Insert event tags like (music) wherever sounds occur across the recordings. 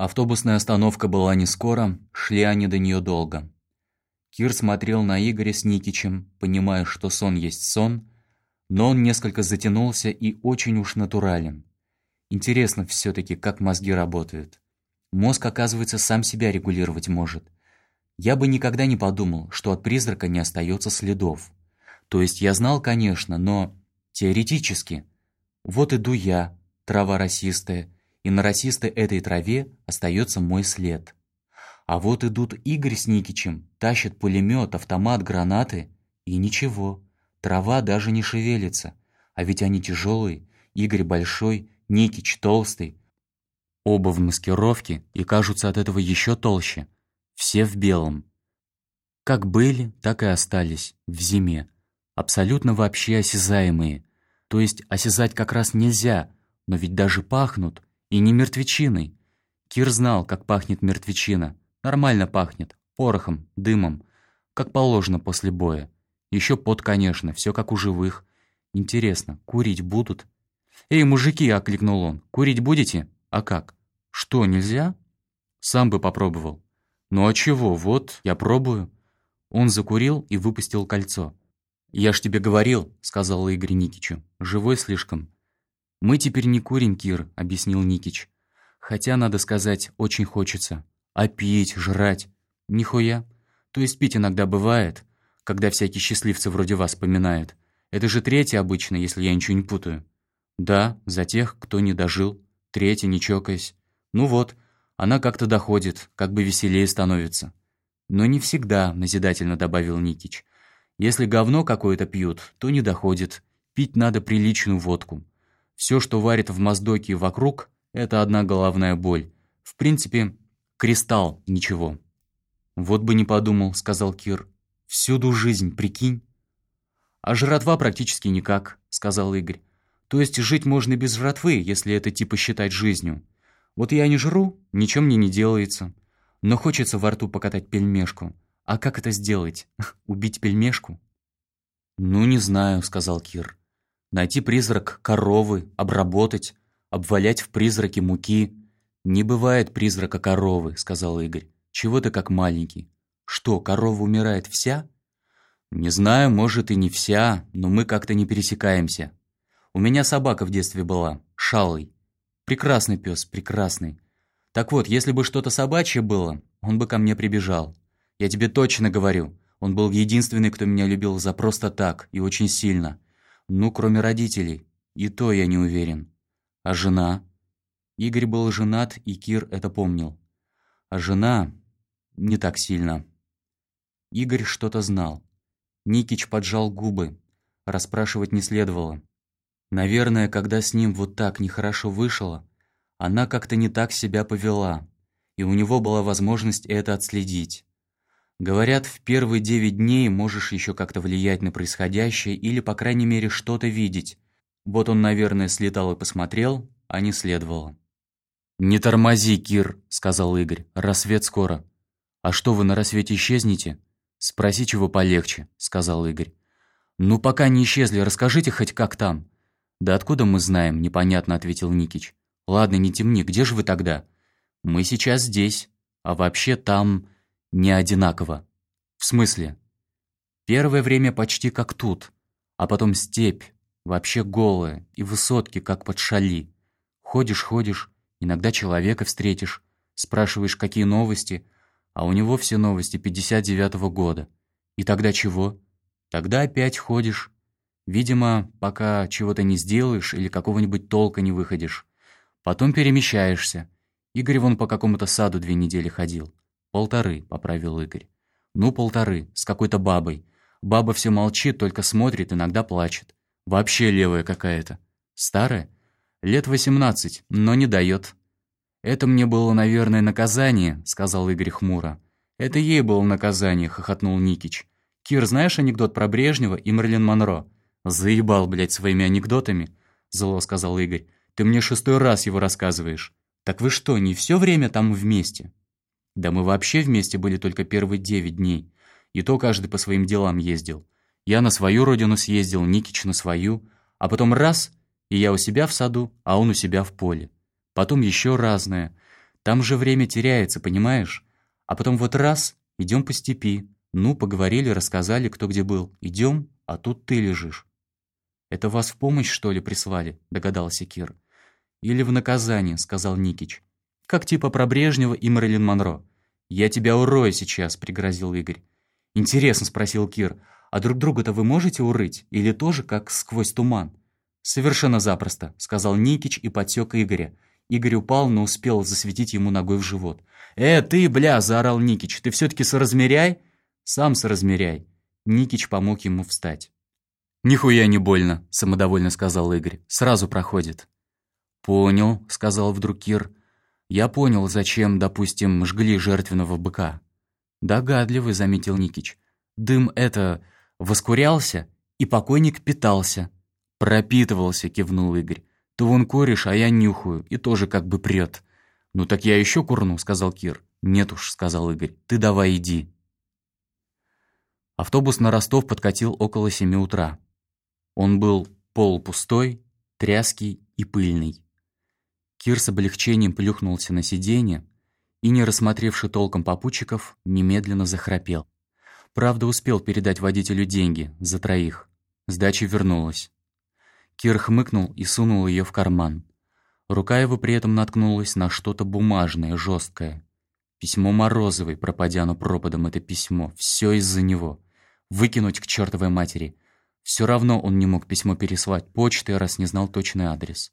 Автобусная остановка была не скоро, шли они до нее долго. Кир смотрел на Игоря с Никичем, понимая, что сон есть сон, но он несколько затянулся и очень уж натурален. Интересно все таки как мозги работают. Мозг, оказывается, сам себя регулировать может. Я бы никогда не подумал, что от призрака не остается следов. То есть я знал, конечно, но теоретически. Вот иду я, трава росистая, и на росистой этой траве остается мой след. А вот идут Игорь с Никичем, тащат пулемет, автомат, гранаты, и ничего. Трава даже не шевелится. А ведь они тяжелые. Игорь большой, Никич толстый. Оба в маскировке и кажутся от этого еще толще. Все в белом. Как были, так и остались в зиме. Абсолютно вообще осязаемые. То есть осязать как раз нельзя, но ведь даже пахнут. И не мертвечиной. Кир знал, как пахнет мертвечина. Нормально пахнет. Порохом, дымом. Как положено после боя. Еще пот, конечно, все как у живых. Интересно, курить будут? «Эй, мужики!» — окликнул он. «Курить будете? А как? Что, нельзя?» «Сам бы попробовал». «Ну а чего? Вот, я пробую». Он закурил и выпустил кольцо. «Я ж тебе говорил», — сказал Игорь Никичу. «Живой слишком. «Мы теперь не курим, Кир», — объяснил Никич. «Хотя, надо сказать, очень хочется. А пить, жрать? Нихуя. То есть пить иногда бывает, когда всякие счастливцы вроде вас поминают. Это же третье обычно, если я ничего не путаю». «Да, за тех, кто не дожил. Третья, не чокаясь. Ну вот, она как-то доходит, как бы веселее становится». «Но не всегда», — назидательно добавил Никич. «Если говно какое-то пьют, то не доходит. Пить надо приличную водку. Все, что варит в Моздоке вокруг, это одна головная боль. В принципе, кристалл, ничего. «Вот бы не подумал», — сказал Кир. «Всюду жизнь, прикинь». «А жратва практически никак», — сказал Игорь. «То есть жить можно без жратвы, если это типа считать жизнью. Вот я не жру, ничего мне не делается. Но хочется во рту покатать пельмешку. А как это сделать? (laughs) Убить пельмешку?» «Ну, не знаю», — сказал Кир. Найти призрак коровы, обработать, обвалять в призраке муки. «Не бывает призрака коровы», — сказал Игорь. «Чего ты как маленький? Что, корова умирает вся?» «Не знаю, может и не вся, но мы как-то не пересекаемся. У меня собака в детстве была, шалый. Прекрасный пес, прекрасный. Так вот, если бы что-то собачье было, он бы ко мне прибежал. Я тебе точно говорю, он был единственный, кто меня любил за просто так и очень сильно. Ну, кроме родителей. И то я не уверен. А жена? Игорь был женат, и Кир это помнил. А жена... не так сильно. Игорь что-то знал. Никич поджал губы. Расспрашивать не следовало. Наверное, когда с ним вот так нехорошо вышло, она как-то не так себя повела, и у него была возможность это отследить. Говорят, в первые девять дней можешь еще как-то влиять на происходящее или, по крайней мере, что-то видеть. Вот он, наверное, слетал и посмотрел, а не следовало. «Не тормози, Кир», — сказал Игорь. «Рассвет скоро». «А что, вы на рассвете исчезнете?» «Спроси, чего полегче», — сказал Игорь. «Ну, пока не исчезли, расскажите хоть как там». «Да откуда мы знаем?» — непонятно ответил Никич. «Ладно, не темни, где же вы тогда?» «Мы сейчас здесь. А вообще там...» не одинаково. В смысле? Первое время почти как тут, а потом степь, вообще голая, и высотки, как под шали. Ходишь, ходишь, иногда человека встретишь, спрашиваешь, какие новости, а у него все новости 59-го года. И тогда чего? Тогда опять ходишь. Видимо, пока чего-то не сделаешь или какого-нибудь толка не выходишь. Потом перемещаешься. Игорь вон по какому-то саду две недели ходил. «Полторы», — поправил Игорь. «Ну, полторы, с какой-то бабой. Баба все молчит, только смотрит, иногда плачет. Вообще левая какая-то. Старая? Лет восемнадцать, но не дает». «Это мне было, наверное, наказание», — сказал Игорь хмуро. «Это ей было наказание», — хохотнул Никич. «Кир, знаешь анекдот про Брежнева и Мерлин Монро?» «Заебал, блядь, своими анекдотами», — зло сказал Игорь. «Ты мне шестой раз его рассказываешь. Так вы что, не все время там вместе?» Да мы вообще вместе были только первые девять дней. И то каждый по своим делам ездил. Я на свою родину съездил, Никич на свою. А потом раз, и я у себя в саду, а он у себя в поле. Потом еще разное. Там же время теряется, понимаешь? А потом вот раз, идем по степи. Ну, поговорили, рассказали, кто где был. Идем, а тут ты лежишь. «Это вас в помощь, что ли, прислали?» – догадался Кир. «Или в наказание», – сказал Никич. «Как типа про Брежнева и Мэрилин Монро». «Я тебя урою сейчас», – пригрозил Игорь. «Интересно», – спросил Кир. «А друг друга-то вы можете урыть? Или тоже как сквозь туман?» «Совершенно запросто», – сказал Никич и подсек Игоря. Игорь упал, но успел засветить ему ногой в живот. «Э, ты, бля!» – заорал Никич. «Ты все-таки соразмеряй?» «Сам соразмеряй». Никич помог ему встать. «Нихуя не больно», – самодовольно сказал Игорь. «Сразу проходит». «Понял», – сказал вдруг Кир. «Я понял, зачем, допустим, жгли жертвенного быка». «Догадливый», – заметил Никич. «Дым это... воскурялся, и покойник питался». «Пропитывался», – кивнул Игорь. «Ты вон куришь, а я нюхаю, и тоже как бы прет». «Ну так я еще курну», – сказал Кир. «Нет уж», – сказал Игорь. «Ты давай иди». Автобус на Ростов подкатил около семи утра. Он был полупустой, тряский и пыльный. Кир с облегчением плюхнулся на сиденье и, не рассмотревши толком попутчиков, немедленно захрапел. Правда, успел передать водителю деньги за троих. Сдача вернулась. Кир хмыкнул и сунул ее в карман. Рука его при этом наткнулась на что-то бумажное, жесткое. Письмо Морозовой, пропадя оно пропадом, это письмо. Все из-за него. Выкинуть к чертовой матери. Все равно он не мог письмо переслать почтой, раз не знал точный адрес.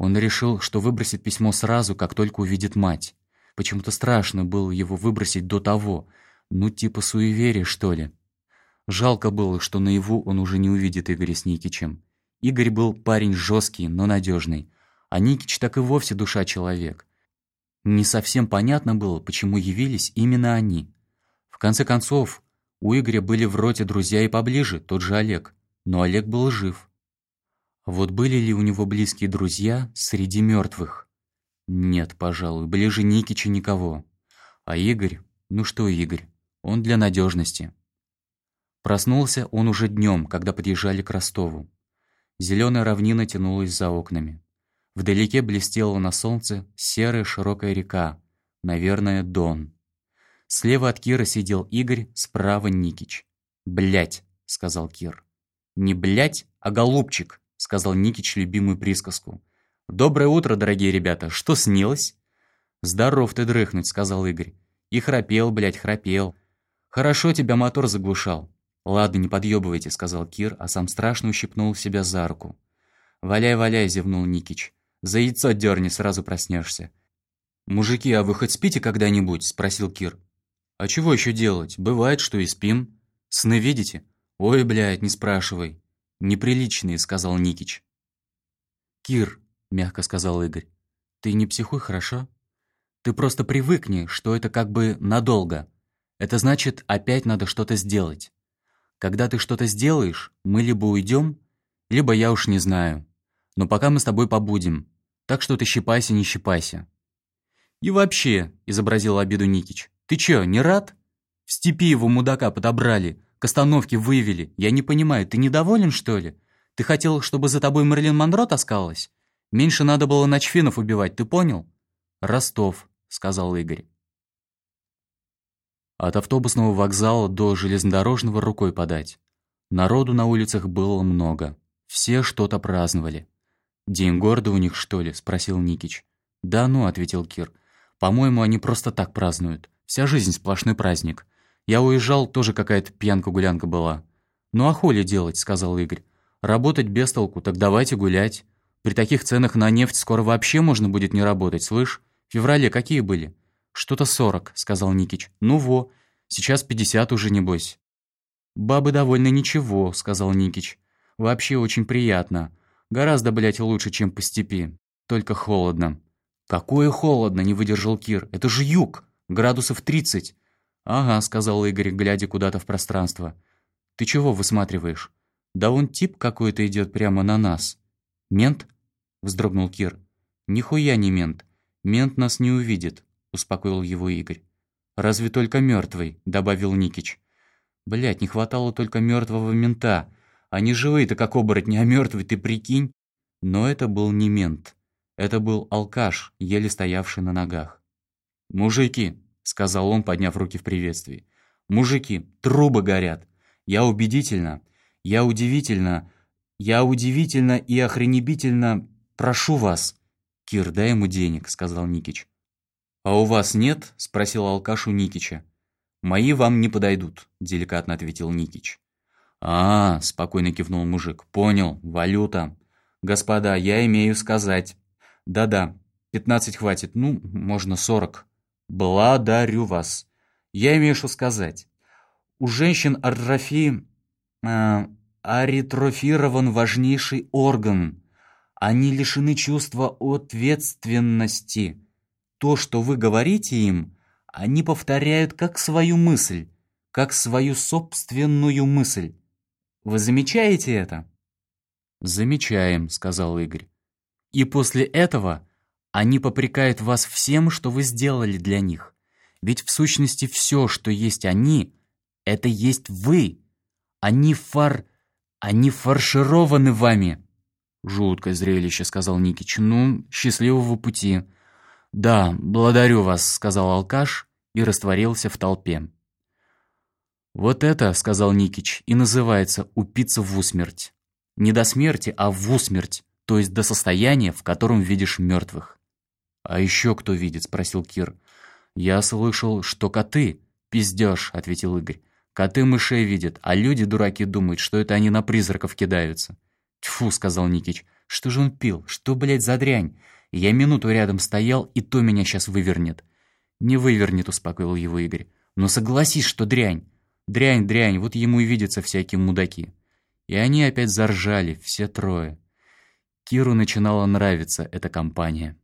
Он решил, что выбросит письмо сразу, как только увидит мать. Почему-то страшно было его выбросить до того. Ну, типа суеверие, что ли. Жалко было, что наяву он уже не увидит Игоря с Никичем. Игорь был парень жесткий, но надежный, а Никич так и вовсе душа человек. Не совсем понятно было, почему явились именно они. В конце концов, у Игоря были в роте друзья и поближе, тот же Олег. Но Олег был жив. Вот были ли у него близкие друзья среди мертвых? Нет, пожалуй, ближе Никича никого. А Игорь? Ну что Игорь? Он для надежности. Проснулся он уже днем, когда подъезжали к Ростову. Зеленая равнина тянулась за окнами. Вдалеке блестела на солнце серая широкая река, наверное, Дон. Слева от Кира сидел Игорь, справа Никич. «Блядь», — сказал Кир. «Не блядь, а голубчик», — сказал Никич любимую присказку. «Доброе утро, дорогие ребята. Что снилось?» «Здоров ты дрыхнуть», — сказал Игорь. «И храпел, блядь, храпел. Хорошо тебя мотор заглушал». «Ладно, не подъебывайте», — сказал Кир, а сам страшно ущипнул себя за руку. «Валяй, валяй», — зевнул Никич. «За яйцо дерни, сразу проснешься». «Мужики, а вы хоть спите когда-нибудь?» — спросил Кир. «А чего еще делать? Бывает, что и спим. Сны видите?» «Ой, блядь, не спрашивай». «Неприличные», — сказал Никич. «Кир», — мягко сказал Игорь, — «ты не психуй, хорошо? Ты просто привыкни, что это как бы надолго. Это значит, опять надо что-то сделать. Когда ты что-то сделаешь, мы либо уйдем, либо я уж не знаю. Но пока мы с тобой побудем. Так что ты щипайся, не щипайся». «И вообще», — изобразил обиду Никич, ты чё, не рад? В степи его мудака подобрали, к остановке вывели. Я не понимаю, ты недоволен, что ли? Ты хотел, чтобы за тобой Мерлин Монро таскалась? Меньше надо было ночфинов убивать, ты понял? Ростов, сказал Игорь. От автобусного вокзала до железнодорожного рукой подать. Народу на улицах было много. Все что-то праздновали. «День города у них, что ли?» – спросил Никич. «Да ну», – ответил Кир. «По-моему, они просто так празднуют. Вся жизнь сплошной праздник. Я уезжал, тоже какая-то пьянка-гулянка была. «Ну а хули делать?» — сказал Игорь. «Работать без толку, так давайте гулять. При таких ценах на нефть скоро вообще можно будет не работать, слышь? В феврале какие были?» «Что-то сорок», — сказал Никич. «Ну во, сейчас пятьдесят уже, небось». «Бабы довольно ничего», — сказал Никич. «Вообще очень приятно. Гораздо, блядь, лучше, чем по степи. Только холодно». «Какое холодно?» — не выдержал Кир. «Это же юг!» Градусов тридцать. «Ага», — сказал Игорь, глядя куда-то в пространство. «Ты чего высматриваешь?» «Да он тип какой-то идет прямо на нас». «Мент?» — вздрогнул Кир. «Нихуя не мент. Мент нас не увидит», — успокоил его Игорь. «Разве только мертвый, добавил Никич. Блять, не хватало только мертвого мента. Они живые-то как оборотни, а мертвый ты прикинь?» Но это был не мент. Это был алкаш, еле стоявший на ногах. «Мужики», — сказал он, подняв руки в приветствии. «Мужики, трубы горят. Я убедительно, я удивительно, я удивительно и охренебительно прошу вас». «Кир, дай ему денег», — сказал Никич. «А у вас нет?» — спросил алкаш у Никича. «Мои вам не подойдут», — деликатно ответил Никич. «А, — спокойно кивнул мужик, — понял, валюта. Господа, я имею сказать. Да-да, пятнадцать хватит, ну, можно сорок. Благодарю вас. Я имею что сказать. У женщин атрофи... Э, аритрофирован важнейший орган. Они лишены чувства ответственности. То, что вы говорите им, они повторяют как свою мысль, как свою собственную мысль. Вы замечаете это? Замечаем, сказал Игорь. И после этого они попрекают вас всем, что вы сделали для них. Ведь в сущности все, что есть они, это есть вы. Они фар... они фаршированы вами. Жуткое зрелище, сказал Никич. Ну, счастливого пути. Да, благодарю вас, сказал алкаш и растворился в толпе. Вот это, сказал Никич, и называется упиться в усмерть. Не до смерти, а в усмерть, то есть до состояния, в котором видишь мертвых. «А еще кто видит?» — спросил Кир. «Я слышал, что коты...» «Пиздешь», — ответил Игорь. «Коты мышей видят, а люди, дураки, думают, что это они на призраков кидаются». «Тьфу», — сказал Никич. «Что же он пил? Что, блядь, за дрянь? Я минуту рядом стоял, и то меня сейчас вывернет». «Не вывернет», — успокоил его Игорь. «Но согласись, что дрянь. Дрянь, дрянь, вот ему и видятся всякие мудаки». И они опять заржали, все трое. Киру начинала нравиться эта компания.